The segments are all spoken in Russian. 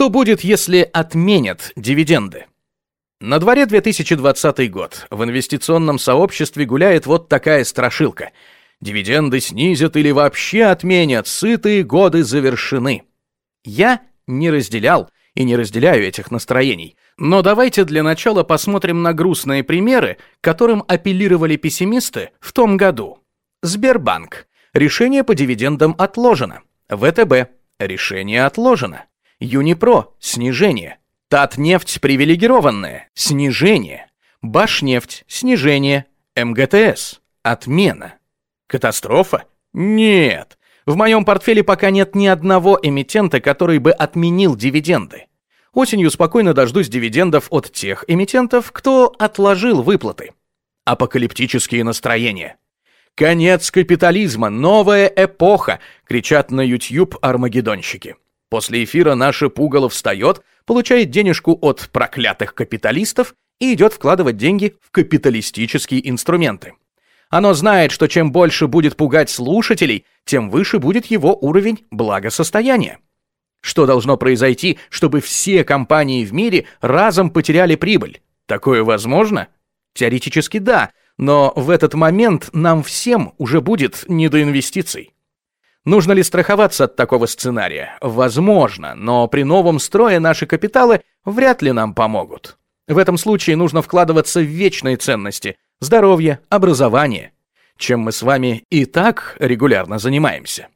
Что будет, если отменят дивиденды? На дворе 2020 год. В инвестиционном сообществе гуляет вот такая страшилка. Дивиденды снизят или вообще отменят, сытые годы завершены. Я не разделял и не разделяю этих настроений. Но давайте для начала посмотрим на грустные примеры, которым апеллировали пессимисты в том году. Сбербанк. Решение по дивидендам отложено. ВТБ. Решение отложено. Юнипро. Снижение. Татнефть привилегированная. Снижение. Башнефть. Снижение. МГТС. Отмена. Катастрофа? Нет. В моем портфеле пока нет ни одного эмитента, который бы отменил дивиденды. Осенью спокойно дождусь дивидендов от тех эмитентов, кто отложил выплаты. Апокалиптические настроения. «Конец капитализма! Новая эпоха!» — кричат на YouTube армагеддонщики. После эфира наше пугало встает, получает денежку от проклятых капиталистов и идет вкладывать деньги в капиталистические инструменты. Оно знает, что чем больше будет пугать слушателей, тем выше будет его уровень благосостояния. Что должно произойти, чтобы все компании в мире разом потеряли прибыль? Такое возможно? Теоретически да, но в этот момент нам всем уже будет не до инвестиций. Нужно ли страховаться от такого сценария? Возможно, но при новом строе наши капиталы вряд ли нам помогут. В этом случае нужно вкладываться в вечные ценности – здоровье, образование, чем мы с вами и так регулярно занимаемся.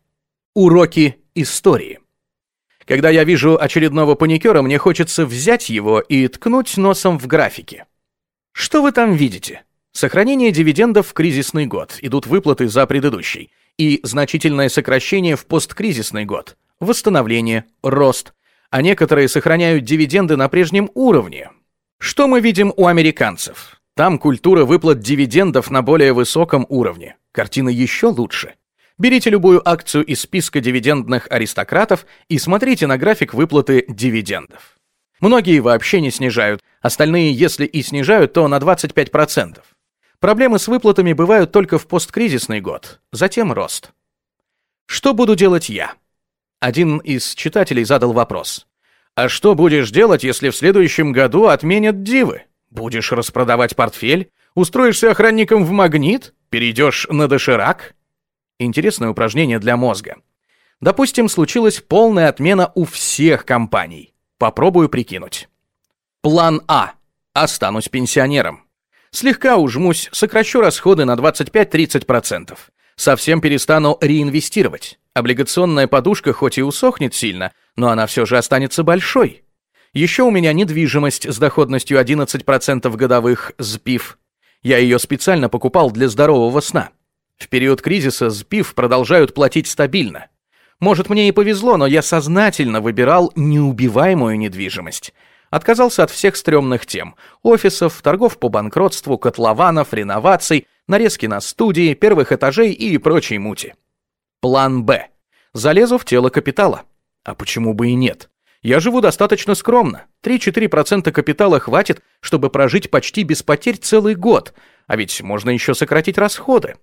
Уроки истории. Когда я вижу очередного паникера, мне хочется взять его и ткнуть носом в графике. Что вы там видите? Сохранение дивидендов в кризисный год, идут выплаты за предыдущий, и значительное сокращение в посткризисный год, восстановление, рост, а некоторые сохраняют дивиденды на прежнем уровне. Что мы видим у американцев? Там культура выплат дивидендов на более высоком уровне. Картина еще лучше. Берите любую акцию из списка дивидендных аристократов и смотрите на график выплаты дивидендов. Многие вообще не снижают, остальные, если и снижают, то на 25%. Проблемы с выплатами бывают только в посткризисный год, затем рост. Что буду делать я? Один из читателей задал вопрос. А что будешь делать, если в следующем году отменят дивы? Будешь распродавать портфель? Устроишься охранником в магнит? Перейдешь на доширак? Интересное упражнение для мозга. Допустим, случилась полная отмена у всех компаний. Попробую прикинуть. План А. Останусь пенсионером. Слегка ужмусь, сокращу расходы на 25-30%. Совсем перестану реинвестировать. Облигационная подушка хоть и усохнет сильно, но она все же останется большой. Еще у меня недвижимость с доходностью 11% годовых СПИФ. Я ее специально покупал для здорового сна. В период кризиса СПИФ продолжают платить стабильно. Может, мне и повезло, но я сознательно выбирал неубиваемую недвижимость. Отказался от всех стрёмных тем. Офисов, торгов по банкротству, котлованов, реноваций, нарезки на студии, первых этажей и прочей мути. План «Б». Залезу в тело капитала. А почему бы и нет? Я живу достаточно скромно. 3-4% капитала хватит, чтобы прожить почти без потерь целый год. А ведь можно еще сократить расходы.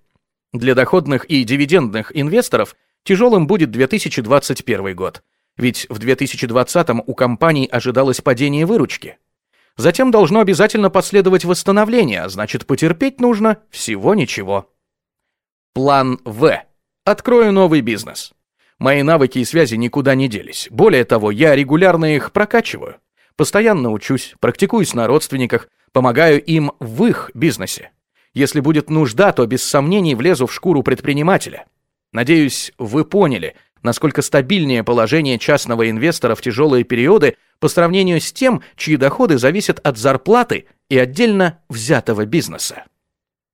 Для доходных и дивидендных инвесторов тяжелым будет 2021 год, ведь в 2020 у компаний ожидалось падение выручки. Затем должно обязательно последовать восстановление, а значит потерпеть нужно всего ничего. План В. Открою новый бизнес. Мои навыки и связи никуда не делись. Более того, я регулярно их прокачиваю. Постоянно учусь, практикуюсь на родственниках, помогаю им в их бизнесе. Если будет нужда, то без сомнений влезу в шкуру предпринимателя. Надеюсь, вы поняли, насколько стабильнее положение частного инвестора в тяжелые периоды по сравнению с тем, чьи доходы зависят от зарплаты и отдельно взятого бизнеса.